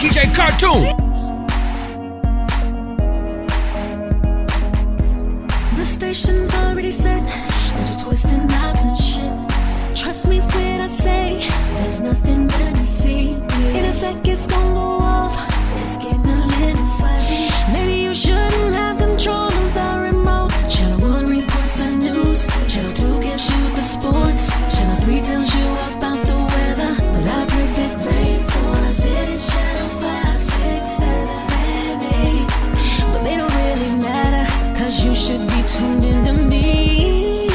DJ Cartoon. The station's already set. And you're twisting knobs and shit. Trust me when I say there's nothing better to see. In a sec, it's gonna go you tuned me.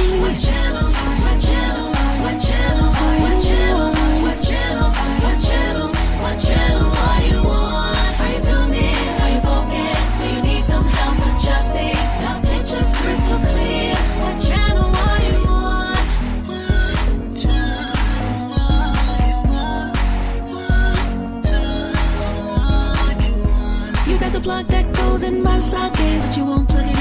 Channel. Are you on? Are you tuned in? Are you focused? Do you need some help adjusting? Picture's crystal clear. What channel are you on? What channel are you on? You got the plug that goes in my socket, but you won't plug it